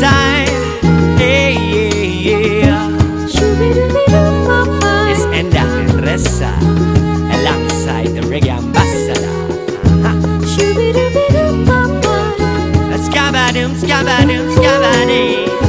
side. Hey, yeah, yeah. It's Enda Ressa alongside the reggae ambassador. Scabadum, scabadum, scabadum.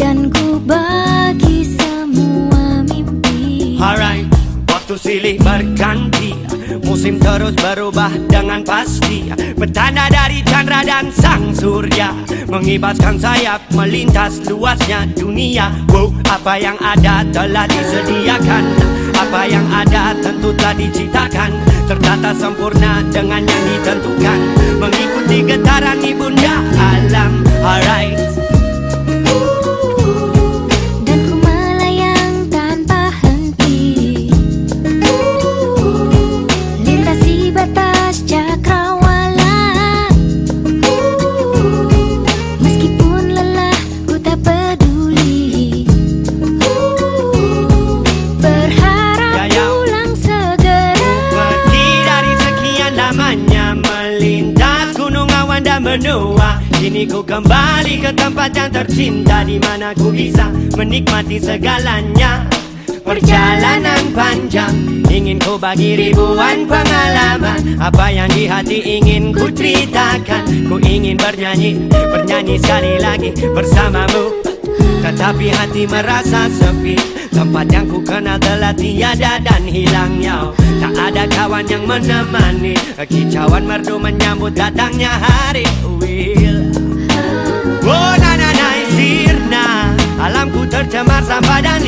Dan ku bagi semua mimpi. Alright, waktu silih berganti. Musim terus berubah dengan pasti. Petanda dari Chandra dan Sang Surya. Mengibaskan sayap melintas luasnya dunia. Wow, apa yang ada telah disediakan. Apa yang ada tentu telah diciptakan. Tertata sempurna dengan yang ditentukan Mengikuti getaran ibunda alam Alright dan benua Kini ku kembali ke tempat yang tercinta di mana ku bisa menikmati segalanya. Perjalanan panjang Ingin ku bagi ribuan pengalaman. Apa yang di hati ingin ku ceritakan? Ku ingin bernyanyi Bernyanyi sekali lagi bersamamu tetapi hati merasa sepi. Tempat yang ku kenal telah tiada dan hilangnya Tak ada kawan yang menemani. Kicauan merdu menyambut datangnya hari. Will. Oh na na na sirna. Alamku tercemar sampah dan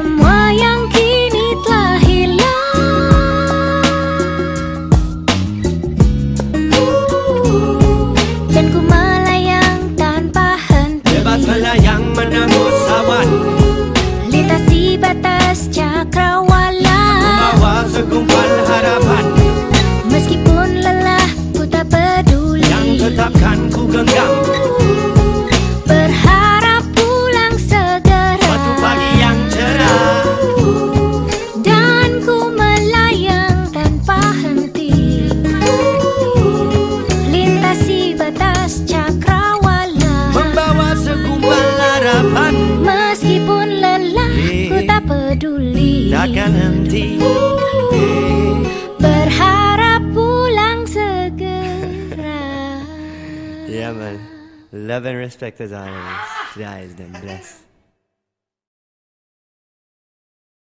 Yang Takkan henti. Berharap pulang segera. Yeah man. Love and respect as always Guys, them bless